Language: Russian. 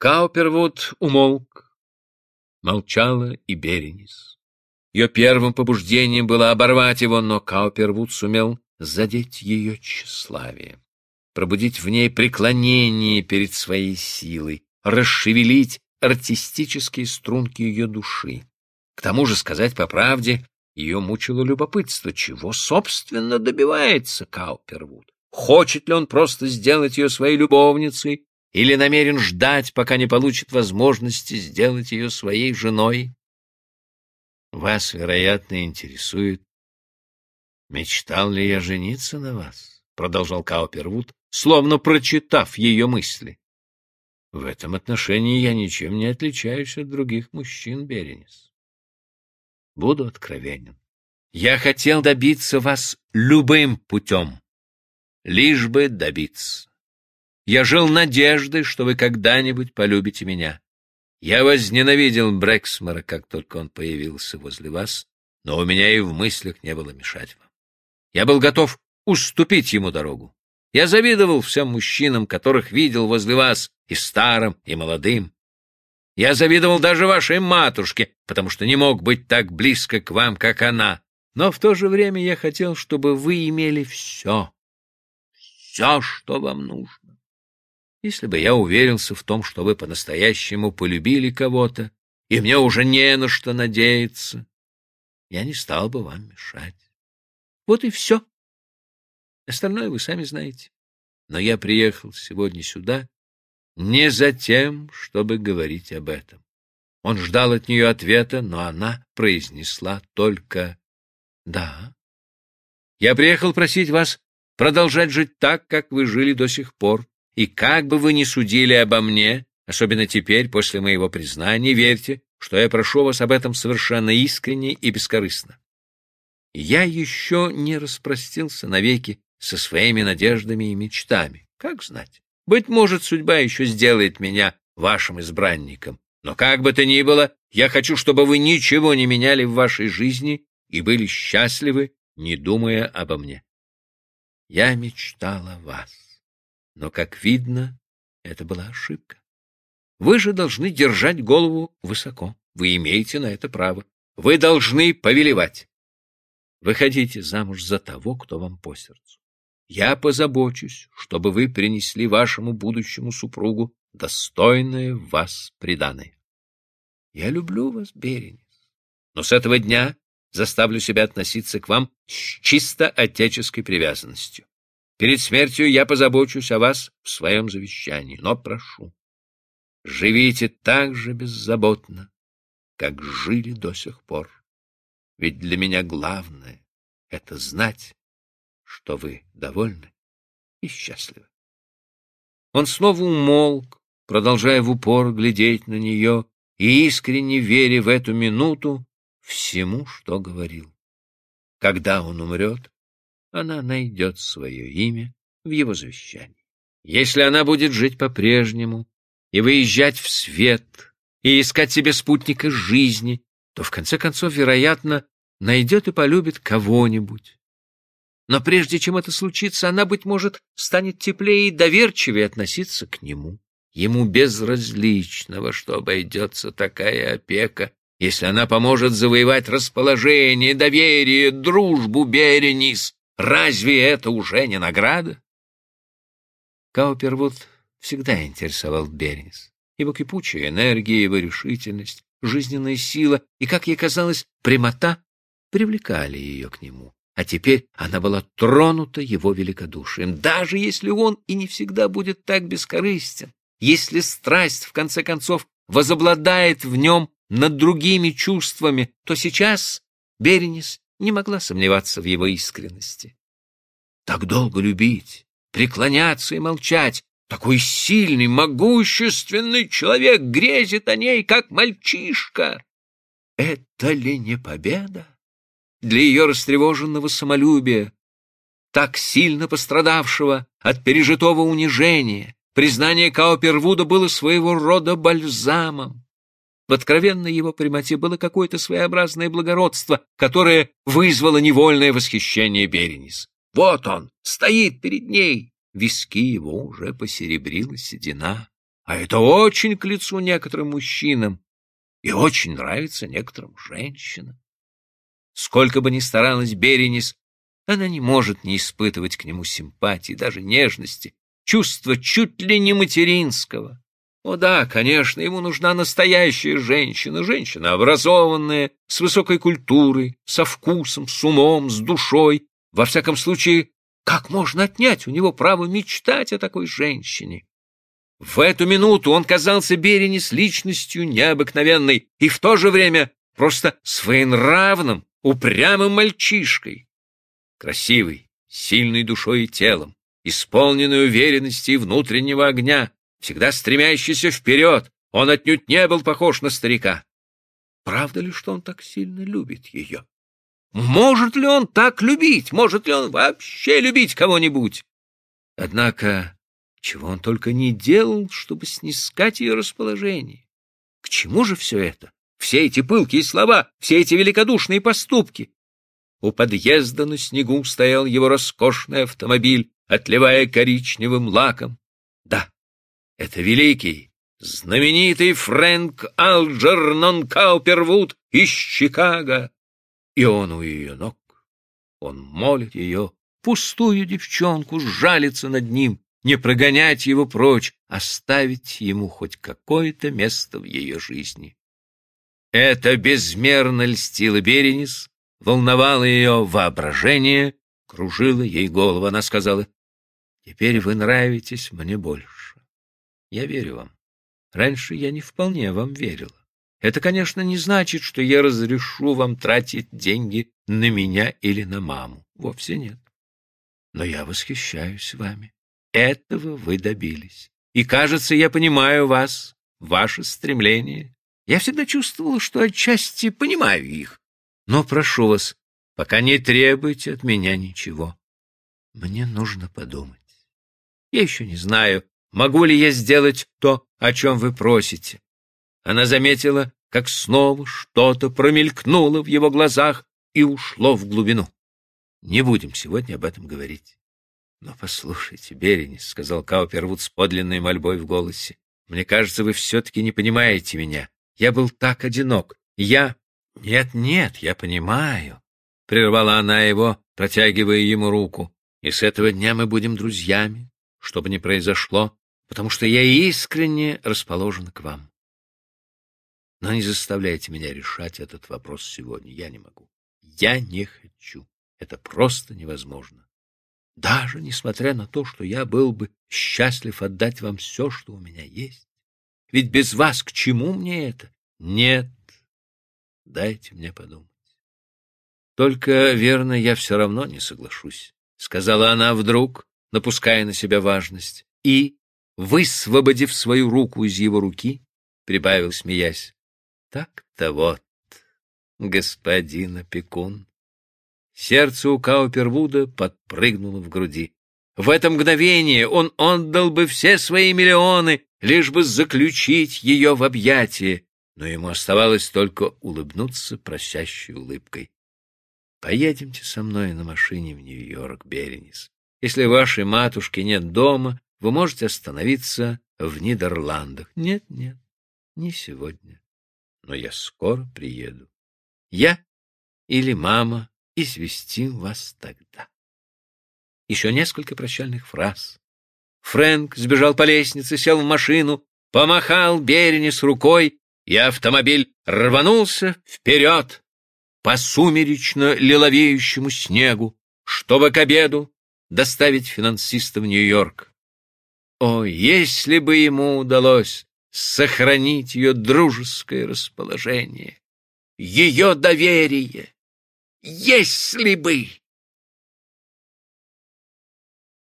Каупервуд умолк. Молчала и Беренис. Ее первым побуждением было оборвать его, но Каупервуд сумел задеть ее тщеславие, пробудить в ней преклонение перед своей силой, расшевелить артистические струнки ее души. К тому же, сказать по правде, ее мучило любопытство, чего, собственно, добивается Каупервуд. Хочет ли он просто сделать ее своей любовницей или намерен ждать, пока не получит возможности сделать ее своей женой? Вас, вероятно, интересует, мечтал ли я жениться на вас? Продолжал Каупервуд, словно прочитав ее мысли. В этом отношении я ничем не отличаюсь от других мужчин, Беренис. Буду откровенен. Я хотел добиться вас любым путем, лишь бы добиться. Я жил надеждой, что вы когда-нибудь полюбите меня. Я возненавидел Брэксмора, как только он появился возле вас, но у меня и в мыслях не было мешать вам. Я был готов уступить ему дорогу. Я завидовал всем мужчинам, которых видел возле вас, и старым, и молодым. Я завидовал даже вашей матушке, потому что не мог быть так близко к вам, как она. Но в то же время я хотел, чтобы вы имели все, все, что вам нужно. Если бы я уверился в том, что вы по-настоящему полюбили кого-то, и мне уже не на что надеяться, я не стал бы вам мешать. Вот и все. Остальное вы сами знаете. Но я приехал сегодня сюда не за тем, чтобы говорить об этом. Он ждал от нее ответа, но она произнесла только «да». Я приехал просить вас продолжать жить так, как вы жили до сих пор, и как бы вы ни судили обо мне, особенно теперь, после моего признания, верьте, что я прошу вас об этом совершенно искренне и бескорыстно. Я еще не распростился навеки со своими надеждами и мечтами. Как знать? Быть может, судьба еще сделает меня вашим избранником. Но как бы то ни было, я хочу, чтобы вы ничего не меняли в вашей жизни и были счастливы, не думая обо мне. Я мечтала вас. Но, как видно, это была ошибка. Вы же должны держать голову высоко. Вы имеете на это право. Вы должны повелевать. Выходите замуж за того, кто вам по сердцу. Я позабочусь, чтобы вы принесли вашему будущему супругу достойное вас преданное. Я люблю вас, Беренис, но с этого дня заставлю себя относиться к вам с чисто отеческой привязанностью. Перед смертью я позабочусь о вас в своем завещании, но прошу, живите так же беззаботно, как жили до сих пор. Ведь для меня главное — это знать, что вы довольны и счастливы. Он снова умолк, продолжая в упор глядеть на нее и искренне веря в эту минуту всему, что говорил. Когда он умрет, она найдет свое имя в его завещании. Если она будет жить по-прежнему и выезжать в свет, и искать себе спутника жизни, то в конце концов, вероятно, найдет и полюбит кого-нибудь. Но прежде чем это случится, она, быть может, станет теплее и доверчивее относиться к нему. Ему безразлично, во что обойдется такая опека, если она поможет завоевать расположение, доверие, дружбу Беренис, Разве это уже не награда? Каупервуд всегда интересовал Бернис. Его кипучая энергия, его решительность, жизненная сила и, как ей казалось, прямота привлекали ее к нему. А теперь она была тронута его великодушием, даже если он и не всегда будет так бескорыстен, если страсть, в конце концов, возобладает в нем над другими чувствами, то сейчас Беренис не могла сомневаться в его искренности. Так долго любить, преклоняться и молчать, такой сильный, могущественный человек грезит о ней, как мальчишка. Это ли не победа для ее растревоженного самолюбия, так сильно пострадавшего от пережитого унижения? Признание Каупервуда было своего рода бальзамом. В откровенной его прямоте было какое-то своеобразное благородство, которое вызвало невольное восхищение Беренис. Вот он, стоит перед ней. Виски его уже посеребрила седина, а это очень к лицу некоторым мужчинам и очень нравится некоторым женщинам. Сколько бы ни старалась Беренис, она не может не испытывать к нему симпатии, даже нежности, чувства чуть ли не материнского. О да, конечно, ему нужна настоящая женщина, женщина образованная, с высокой культурой, со вкусом, с умом, с душой. Во всяком случае, как можно отнять у него право мечтать о такой женщине? В эту минуту он казался Беренис личностью необыкновенной и в то же время просто своенравным, упрямым мальчишкой. Красивый, сильной душой и телом, исполненный уверенности и внутреннего огня, всегда стремящийся вперед, он отнюдь не был похож на старика. Правда ли, что он так сильно любит ее? Может ли он так любить? Может ли он вообще любить кого-нибудь? Однако, чего он только не делал, чтобы снискать ее расположение? К чему же все это? Все эти пылкие слова, все эти великодушные поступки? У подъезда на снегу стоял его роскошный автомобиль, отливая коричневым лаком. Это великий, знаменитый Фрэнк Алджернон Каупервуд из Чикаго. И он у ее ног. Он молит ее, пустую девчонку, сжалиться над ним, не прогонять его прочь, оставить ему хоть какое-то место в ее жизни. Это безмерно льстило Беренис, волновало ее воображение, кружило ей голову. Она сказала, «Теперь вы нравитесь мне больше. Я верю вам. Раньше я не вполне вам верила. Это, конечно, не значит, что я разрешу вам тратить деньги на меня или на маму. Вовсе нет. Но я восхищаюсь вами. Этого вы добились. И, кажется, я понимаю вас, ваше стремление. Я всегда чувствовала, что отчасти понимаю их. Но прошу вас, пока не требуйте от меня ничего. Мне нужно подумать. Я еще не знаю, Могу ли я сделать то, о чем вы просите?» Она заметила, как снова что-то промелькнуло в его глазах и ушло в глубину. «Не будем сегодня об этом говорить». «Но послушайте, Беренис», — сказал Каупервуд с подлинной мольбой в голосе, «мне кажется, вы все-таки не понимаете меня. Я был так одинок. Я...» «Нет, нет, я понимаю», — прервала она его, протягивая ему руку. «И с этого дня мы будем друзьями. Что бы ни произошло, потому что я искренне расположен к вам. Но не заставляйте меня решать этот вопрос сегодня. Я не могу. Я не хочу. Это просто невозможно. Даже несмотря на то, что я был бы счастлив отдать вам все, что у меня есть. Ведь без вас к чему мне это? Нет. Дайте мне подумать. Только, верно, я все равно не соглашусь, — сказала она вдруг, напуская на себя важность. И высвободив свою руку из его руки, прибавил, смеясь, «Так-то вот, господин опекун». Сердце у Каупервуда подпрыгнуло в груди. В это мгновение он отдал бы все свои миллионы, лишь бы заключить ее в объятия, но ему оставалось только улыбнуться просящей улыбкой. «Поедемте со мной на машине в Нью-Йорк, Беренис. Если вашей матушки нет дома, вы можете остановиться в Нидерландах. Нет, нет, не сегодня. Но я скоро приеду. Я или мама известим вас тогда. Еще несколько прощальных фраз. Фрэнк сбежал по лестнице, сел в машину, помахал Берени с рукой, и автомобиль рванулся вперед по сумеречно лиловеющему снегу, чтобы к обеду доставить финансиста в Нью-Йорк. О, если бы ему удалось сохранить ее дружеское расположение, ее доверие! Если бы!